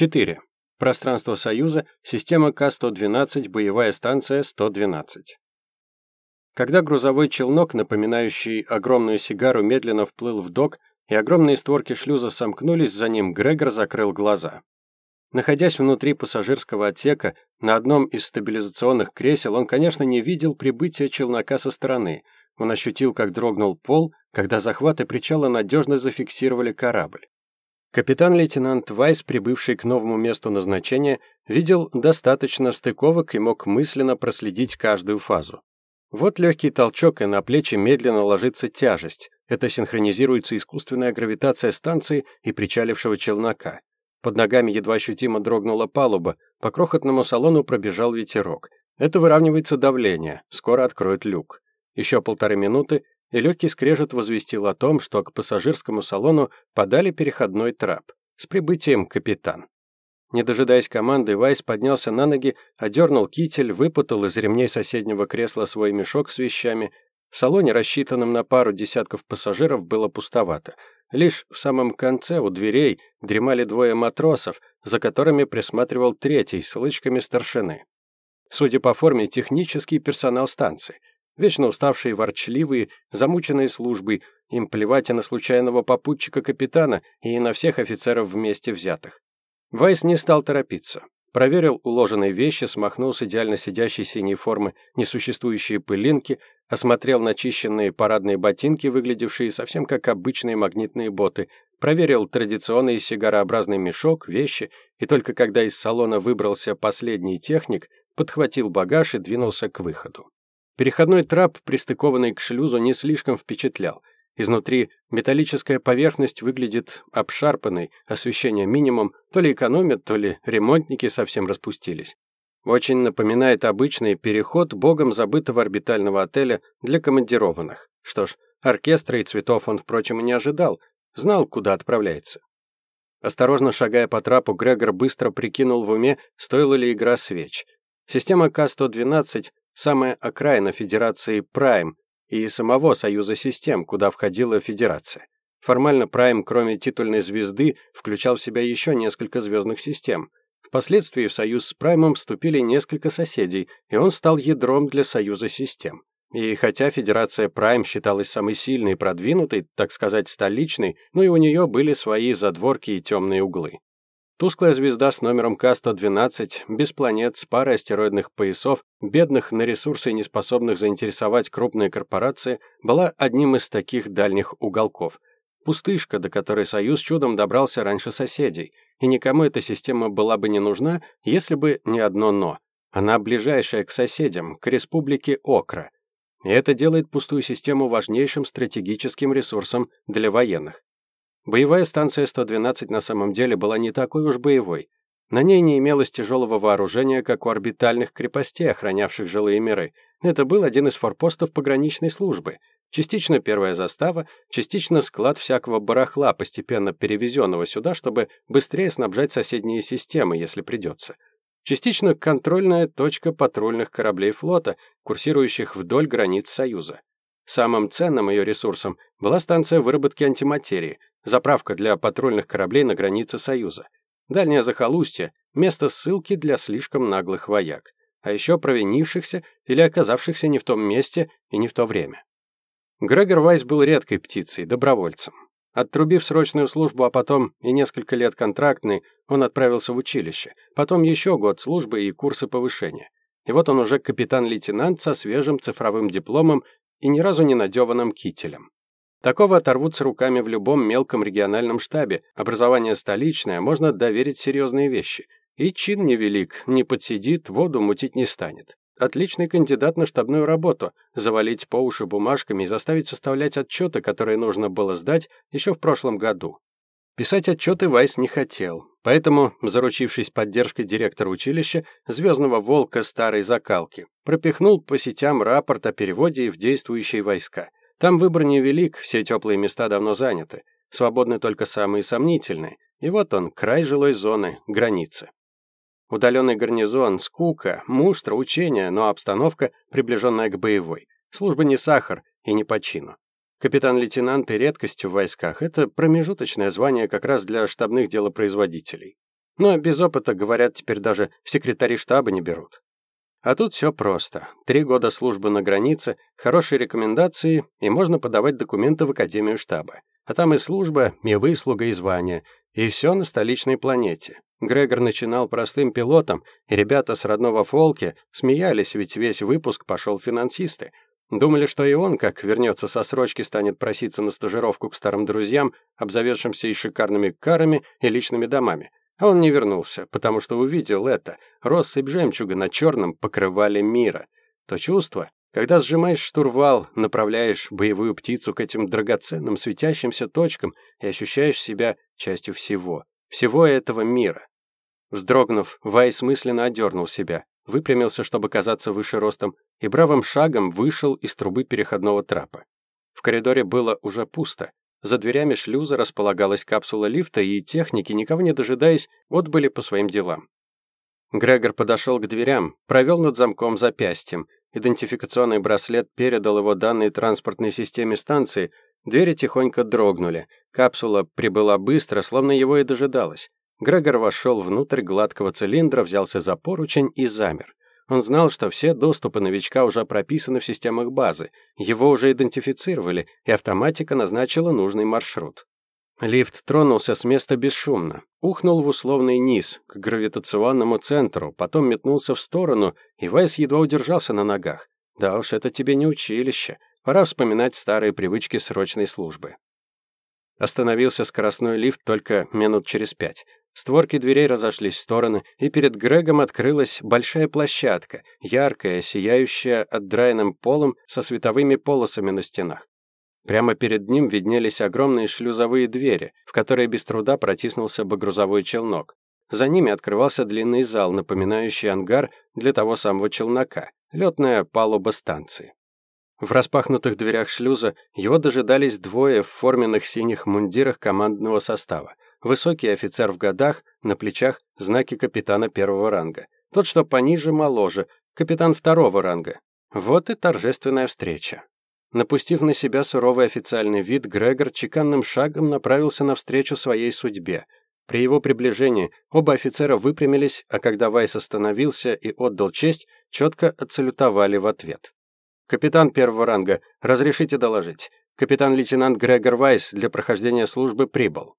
4. Пространство Союза, система К-112, боевая станция 112. Когда грузовой челнок, напоминающий огромную сигару, медленно вплыл в док, и огромные створки шлюза сомкнулись за ним, Грегор закрыл глаза. Находясь внутри пассажирского отсека, на одном из стабилизационных кресел, он, конечно, не видел прибытия челнока со стороны. Он ощутил, как дрогнул пол, когда захваты причала надежно зафиксировали корабль. Капитан-лейтенант Вайс, прибывший к новому месту назначения, видел достаточно стыковок и мог мысленно проследить каждую фазу. Вот легкий толчок, и на плечи медленно ложится тяжесть. Это синхронизируется искусственная гравитация станции и причалившего челнока. Под ногами едва ощутимо дрогнула палуба, по крохотному салону пробежал ветерок. Это выравнивается давление, скоро откроет люк. Еще полторы минуты, и легкий скрежет возвестил о том, что к пассажирскому салону подали переходной трап. С прибытием, капитан. Не дожидаясь команды, Вайс поднялся на ноги, одернул китель, выпутал из ремней соседнего кресла свой мешок с вещами. В салоне, рассчитанном на пару десятков пассажиров, было пустовато. Лишь в самом конце у дверей дремали двое матросов, за которыми присматривал третий с лычками старшины. Судя по форме, технический персонал станции. Вечно уставшие, ворчливые, замученные службой, им плевать и на случайного попутчика капитана, и на всех офицеров вместе взятых. Вайс не стал торопиться. Проверил уложенные вещи, смахнул с идеально сидящей синей формы несуществующие пылинки, осмотрел начищенные парадные ботинки, выглядевшие совсем как обычные магнитные боты, проверил традиционный сигарообразный мешок, вещи, и только когда из салона выбрался последний техник, подхватил багаж и двинулся к выходу. Переходной трап, пристыкованный к шлюзу, не слишком впечатлял. Изнутри металлическая поверхность выглядит обшарпанной, освещение минимум, то ли экономят, то ли ремонтники совсем распустились. Очень напоминает обычный переход богом забытого орбитального отеля для командированных. Что ж, оркестра и цветов он, впрочем, и не ожидал, знал, куда отправляется. Осторожно шагая по трапу, Грегор быстро прикинул в уме, стоила ли игра свеч. Система К-112 самая окраина Федерации Прайм и самого Союза систем, куда входила Федерация. Формально Прайм, кроме титульной звезды, включал в себя еще несколько звездных систем. Впоследствии в союз с Праймом вступили несколько соседей, и он стал ядром для Союза систем. И хотя Федерация Прайм считалась самой сильной и продвинутой, так сказать, столичной, но и у нее были свои задворки и темные углы. Тусклая звезда с номером К-112, без планет, с парой астероидных поясов, бедных на ресурсы и неспособных заинтересовать крупные корпорации, была одним из таких дальних уголков. Пустышка, до которой Союз чудом добрался раньше соседей, и никому эта система была бы не нужна, если бы не одно «но». Она ближайшая к соседям, к республике Окра. И это делает пустую систему важнейшим стратегическим ресурсом для военных. Боевая станция 112 на самом деле была не такой уж боевой. На ней не имелось тяжелого вооружения, как у орбитальных крепостей, охранявших жилые миры. Это был один из форпостов пограничной службы. Частично первая застава, частично склад всякого барахла, постепенно перевезенного сюда, чтобы быстрее снабжать соседние системы, если придется. Частично контрольная точка патрульных кораблей флота, курсирующих вдоль границ Союза. Самым ценным ее ресурсом была станция выработки антиматерии – заправка для патрульных кораблей на границе Союза, дальнее захолустье, место ссылки для слишком наглых вояк, а еще провинившихся или оказавшихся не в том месте и не в то время. Грегор Вайс был редкой птицей, добровольцем. Оттрубив срочную службу, а потом и несколько лет контрактный, он отправился в училище, потом еще год службы и курсы повышения. И вот он уже капитан-лейтенант со свежим цифровым дипломом и ни разу не надеванным кителем. Такого оторвутся руками в любом мелком региональном штабе. Образование столичное, можно доверить серьезные вещи. И чин невелик, не подсидит, воду мутить не станет. Отличный кандидат на штабную работу. Завалить по уши бумажками и заставить составлять отчеты, которые нужно было сдать еще в прошлом году. Писать отчеты Вайс не хотел, поэтому, заручившись поддержкой директора училища, звездного волка старой закалки, пропихнул по сетям рапорт о переводе в действующие войска – там выбор невелик, все теплые места давно заняты. Свободны только самые сомнительные. И вот он, край жилой зоны, границы. Удаленный гарнизон, скука, муштра, учения, но обстановка, приближенная к боевой. Служба не сахар и не по чину. Капитан-лейтенант и редкость в войсках – это промежуточное звание как раз для штабных делопроизводителей. Но без опыта, говорят, теперь даже в секретари штаба не берут. А тут все просто. Три года службы на границе, хорошие рекомендации, и можно подавать документы в Академию штаба. А там и служба, и выслуга, и звание. И все на столичной планете. Грегор начинал простым пилотом, и ребята с родного Фолки смеялись, ведь весь выпуск пошел финансисты. Думали, что и он, как вернется со срочки, станет проситься на стажировку к старым друзьям, обзаведшимся и шикарными карами, и личными домами. А он не вернулся, потому что увидел это. Россыпь жемчуга на черном покрывали мира. То чувство, когда сжимаешь штурвал, направляешь боевую птицу к этим драгоценным светящимся точкам и ощущаешь себя частью всего, всего этого мира. Вздрогнув, Вайс мысленно одернул себя выпрямился, чтобы казаться выше ростом, и бравым шагом вышел из трубы переходного трапа. В коридоре было уже пусто. За дверями шлюза располагалась капсула лифта, и техники, никого не дожидаясь, отбыли по своим делам. Грегор подошел к дверям, провел над замком запястьем. Идентификационный браслет передал его данные транспортной системе станции. Двери тихонько дрогнули. Капсула прибыла быстро, словно его и дожидалась. Грегор вошел внутрь гладкого цилиндра, взялся за поручень и замер. Он знал, что все доступы новичка уже прописаны в системах базы, его уже идентифицировали, и автоматика назначила нужный маршрут. Лифт тронулся с места бесшумно, ухнул в условный низ, к гравитационному центру, потом метнулся в сторону, и Вайс едва удержался на ногах. Да уж, это тебе не училище. Пора вспоминать старые привычки срочной службы. Остановился скоростной лифт только минут через пять. Створки дверей разошлись в стороны, и перед Грегом открылась большая площадка, яркая, сияющая отдраенным полом со световыми полосами на стенах. Прямо перед ним виднелись огромные шлюзовые двери, в которые без труда протиснулся бы грузовой челнок. За ними открывался длинный зал, напоминающий ангар для того самого челнока, летная палуба станции. В распахнутых дверях шлюза его дожидались двое в форменных синих мундирах командного состава. Высокий офицер в годах, на плечах знаки капитана первого ранга. Тот, что пониже, моложе, капитан второго ранга. Вот и торжественная встреча. Напустив на себя суровый официальный вид, Грегор чеканным шагом направился навстречу своей судьбе. При его приближении оба офицера выпрямились, а когда Вайс остановился и отдал честь, четко отсалютовали в ответ. «Капитан первого ранга, разрешите доложить. Капитан-лейтенант Грегор Вайс для прохождения службы прибыл».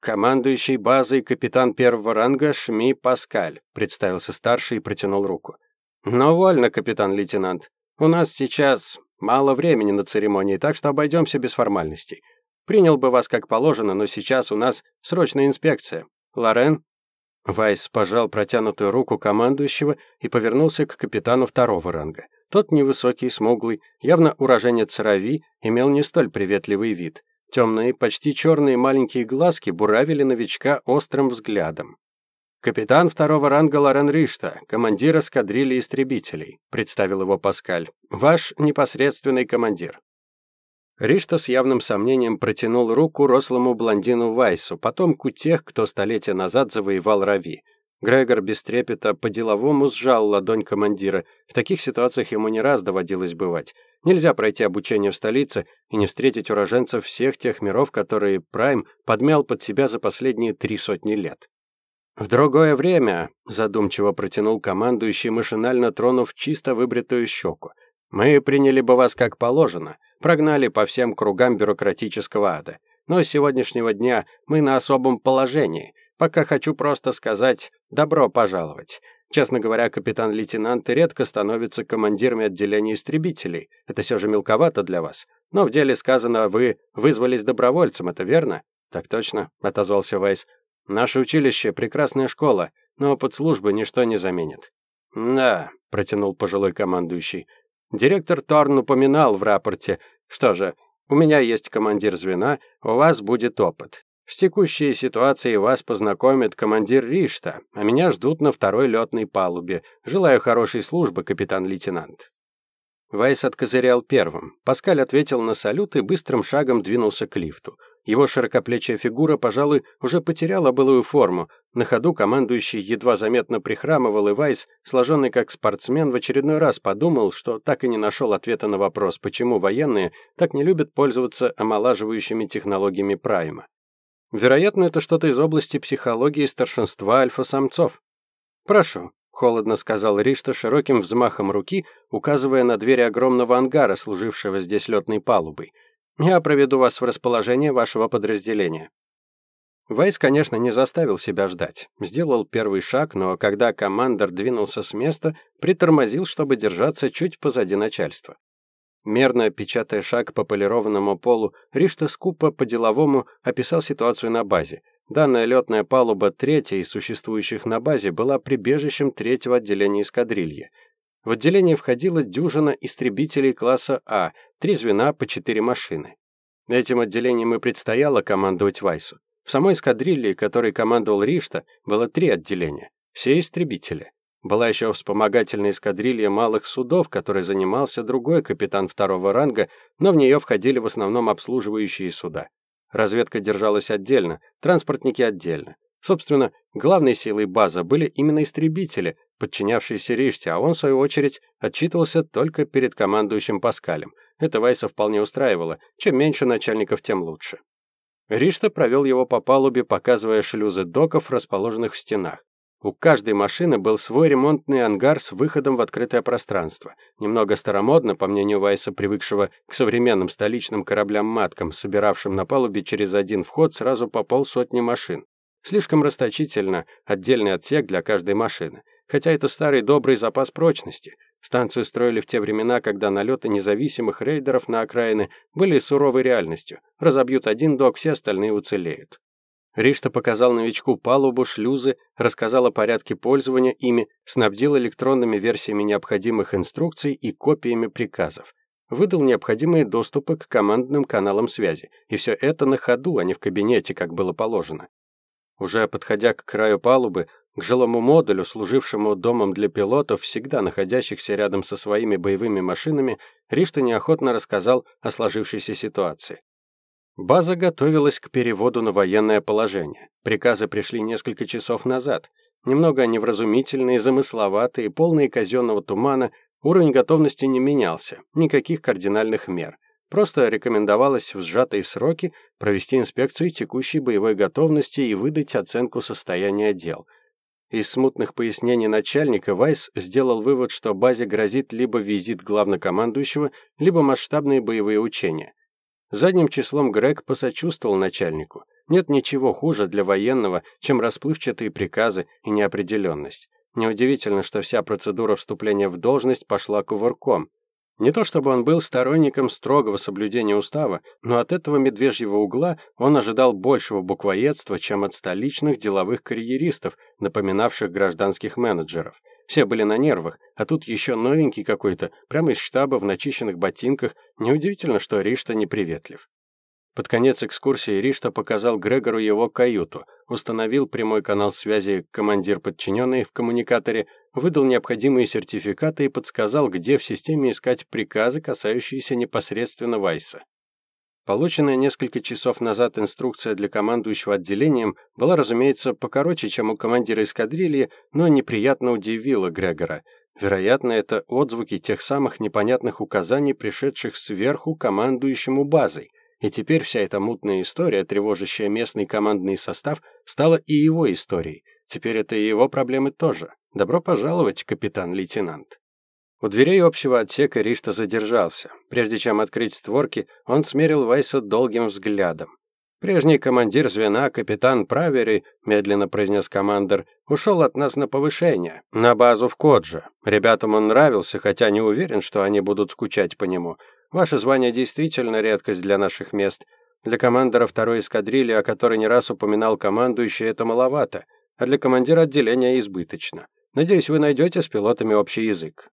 «Командующий базой капитан первого ранга Шми Паскаль», представился старший и протянул руку. «Но вольно, капитан-лейтенант. У нас сейчас мало времени на церемонии, так что обойдемся без формальностей. Принял бы вас как положено, но сейчас у нас срочная инспекция. Лорен?» Вайс пожал протянутую руку командующего и повернулся к капитану второго ранга. Тот невысокий, смуглый, явно уроженец Рави, имел не столь приветливый вид. Темные, почти черные маленькие глазки буравили новичка острым взглядом. «Капитан второго ранга Лорен Ришта, командир эскадрильи истребителей», представил его Паскаль. «Ваш непосредственный командир». Ришта с явным сомнением протянул руку рослому блондину Вайсу, потомку тех, кто столетия назад завоевал Рави. Грегор без трепета по-деловому сжал ладонь командира. В таких ситуациях ему не раз доводилось бывать. Нельзя пройти обучение в столице и не встретить уроженцев всех тех миров, которые Прайм подмял под себя за последние три сотни лет. «В другое время», — задумчиво протянул командующий, машинально тронув чисто выбритую щеку, «мы приняли бы вас как положено, прогнали по всем кругам бюрократического ада. Но с сегодняшнего дня мы на особом положении. Пока хочу просто сказать «добро пожаловать». Честно говоря, капитан-лейтенанты редко становятся командирами отделения истребителей. Это все же мелковато для вас. Но в деле сказано, вы вызвались добровольцем, это верно? Так точно, отозвался Вайс. Наше училище прекрасная школа, но опыт службы ничто не заменит. Да, протянул пожилой командующий. Директор Торн упоминал в рапорте. Что же, у меня есть командир звена, у вас будет опыт. С текущей ситуацией вас познакомит командир Ришта, а меня ждут на второй летной палубе. Желаю хорошей службы, капитан-лейтенант». Вайс откозырял первым. Паскаль ответил на салют и быстрым шагом двинулся к лифту. Его широкоплечья фигура, пожалуй, уже потеряла былую форму. На ходу командующий едва заметно прихрамывал, и Вайс, сложенный как спортсмен, в очередной раз подумал, что так и не нашел ответа на вопрос, почему военные так не любят пользоваться омолаживающими технологиями Прайма. Вероятно, это что-то из области психологии старшинства альфа-самцов. Прошу, холодно сказал Ришта широким взмахом руки, указывая на двери огромного ангара, служившего здесь летной палубой. Я проведу вас в расположение вашего подразделения. Вайс, конечно, не заставил себя ждать. Сделал первый шаг, но когда командор двинулся с места, притормозил, чтобы держаться чуть позади начальства. Мерно печатая шаг по полированному полу, Ришта скупо по-деловому описал ситуацию на базе. Данная летная палуба, третья из существующих на базе, была прибежищем третьего отделения эскадрильи. В отделение входила дюжина истребителей класса А, три звена по четыре машины. Этим отделением и предстояло командовать Вайсу. В самой эскадрилье, которой командовал Ришта, было три отделения. Все истребители. Была еще вспомогательная эскадрилья малых судов, которой занимался другой капитан второго ранга, но в нее входили в основном обслуживающие суда. Разведка держалась отдельно, транспортники отдельно. Собственно, главной силой база были именно истребители, подчинявшиеся Риште, а он, в свою очередь, отчитывался только перед командующим Паскалем. Это Вайса вполне устраивало. Чем меньше начальников, тем лучше. Ришта провел его по палубе, показывая шлюзы доков, расположенных в стенах. У каждой машины был свой ремонтный ангар с выходом в открытое пространство. Немного старомодно, по мнению Вайса, привыкшего к современным столичным кораблям-маткам, собиравшим на палубе через один вход сразу по полсотни машин. Слишком расточительно отдельный отсек для каждой машины. Хотя это старый добрый запас прочности. Станцию строили в те времена, когда налеты независимых рейдеров на окраины были суровой реальностью. Разобьют один док, все остальные уцелеют. Ришта показал новичку палубу, шлюзы, рассказал о порядке пользования ими, снабдил электронными версиями необходимых инструкций и копиями приказов. Выдал необходимые доступы к командным каналам связи. И все это на ходу, а не в кабинете, как было положено. Уже подходя к краю палубы, к жилому модулю, служившему домом для пилотов, всегда находящихся рядом со своими боевыми машинами, Ришта неохотно рассказал о сложившейся ситуации. База готовилась к переводу на военное положение. Приказы пришли несколько часов назад. Немного невразумительные, замысловатые, полные казенного тумана, уровень готовности не менялся, никаких кардинальных мер. Просто рекомендовалось в сжатые сроки провести инспекцию текущей боевой готовности и выдать оценку состояния дел – из смутных пояснений начальника Вайс сделал вывод, что базе грозит либо визит главнокомандующего, либо масштабные боевые учения. Задним числом Грег посочувствовал начальнику. Нет ничего хуже для военного, чем расплывчатые приказы и неопределенность. Неудивительно, что вся процедура вступления в должность пошла кувырком. Не то чтобы он был сторонником строгого соблюдения устава, но от этого медвежьего угла он ожидал большего буквоедства, чем от столичных деловых карьеристов, напоминавших гражданских менеджеров. Все были на нервах, а тут еще новенький какой-то, прямо из штаба в начищенных ботинках. Неудивительно, что Ришта неприветлив. Под конец экскурсии Ришта показал Грегору его каюту, установил прямой канал связи командир подчиненный в коммуникаторе, выдал необходимые сертификаты и подсказал, где в системе искать приказы, касающиеся непосредственно Вайса. Полученная несколько часов назад инструкция для командующего отделением была, разумеется, покороче, чем у командира эскадрильи, но неприятно удивила Грегора. Вероятно, это отзвуки тех самых непонятных указаний, пришедших сверху командующему базой. И теперь вся эта мутная история, тревожащая местный командный состав, стала и его историей. Теперь это и его проблемы тоже. Добро пожаловать, капитан-лейтенант. У дверей общего отсека Ришта задержался. Прежде чем открыть створки, он смерил Вайса долгим взглядом. «Прежний командир звена, капитан Правери», — медленно произнес командир, «ушел от нас на повышение, на базу в Кодже. Ребятам он нравился, хотя не уверен, что они будут скучать по нему. Ваше звание действительно редкость для наших мест. Для командора второй эскадрильи, о которой не раз упоминал командующий, это маловато, а для командира отделения избыточно. Надеюсь, вы найдете с пилотами общий язык».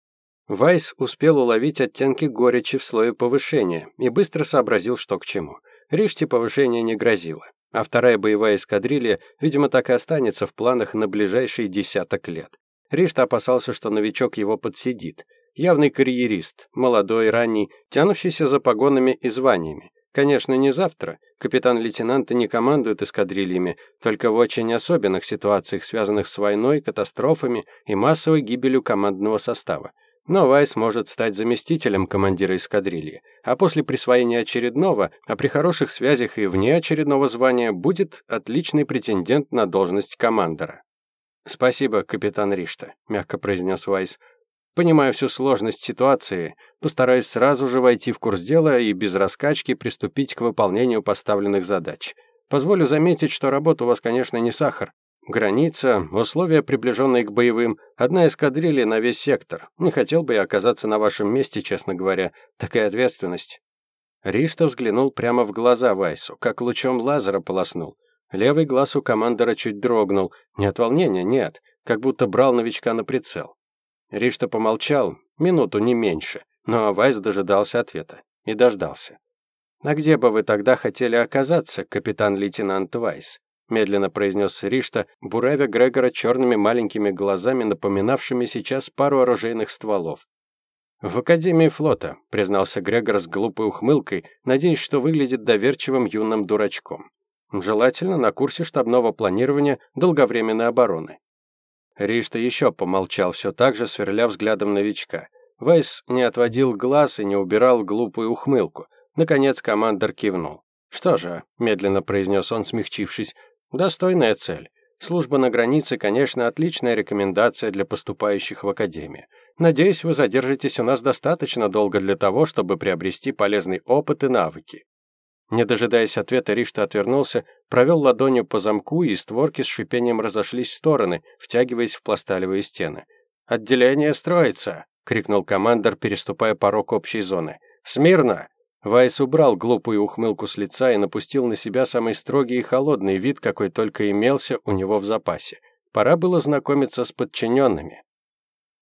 Вайс успел уловить оттенки горечи в слое повышения и быстро сообразил, что к чему. Риште повышение не грозило, а вторая боевая эскадрилья, видимо, так и останется в планах на ближайшие десяток лет. Ришта опасался, что новичок его подсидит. Явный карьерист, молодой, ранний, тянущийся за погонами и званиями. Конечно, не завтра. Капитан-лейтенанты не командуют эскадрильями, только в очень особенных ситуациях, связанных с войной, катастрофами и массовой гибелью командного состава. Но Вайс может стать заместителем командира эскадрильи, а после присвоения очередного, а при хороших связях и вне очередного звания, будет отличный претендент на должность командора. «Спасибо, капитан Ришта», — мягко произнес Вайс. «Понимаю всю сложность ситуации, постараюсь сразу же войти в курс дела и без раскачки приступить к выполнению поставленных задач. Позволю заметить, что работа у вас, конечно, не сахар. Граница, условия, приближенные к боевым, одна эскадрилья на весь сектор. Не хотел бы я оказаться на вашем месте, честно говоря. Такая ответственность». Ришта взглянул прямо в глаза Вайсу, как лучом лазера полоснул. Левый глаз у командора чуть дрогнул. Не от волнения, нет, как будто брал новичка на прицел. Ришта помолчал, минуту не меньше, но Вайс дожидался ответа. И дождался. «А где бы вы тогда хотели оказаться, капитан-лейтенант Вайс?» Медленно произнес Ришта, буравя Грегора черными маленькими глазами, напоминавшими сейчас пару оружейных стволов. «В Академии флота», — признался Грегор с глупой ухмылкой, надеясь, что выглядит доверчивым юным дурачком. «Желательно на курсе штабного планирования долговременной обороны». Ришта еще помолчал, все так же сверля взглядом новичка. Вайс не отводил глаз и не убирал глупую ухмылку. Наконец командор кивнул. «Что же», — медленно произнес он, смягчившись, Достойная цель. Служба на границе, конечно, отличная рекомендация для поступающих в академию. Надеюсь, вы задержитесь у нас достаточно долго для того, чтобы приобрести полезный опыт и навыки. Не дожидаясь ответа, Ришта отвернулся, провел ладонью по замку, и створки с шипением разошлись в стороны, втягиваясь в пласталевые стены. «Отделение строится!» — крикнул командор, переступая порог общей зоны. «Смирно! Вайс убрал глупую ухмылку с лица и напустил на себя самый строгий и холодный вид, какой только имелся у него в запасе. Пора было знакомиться с подчиненными.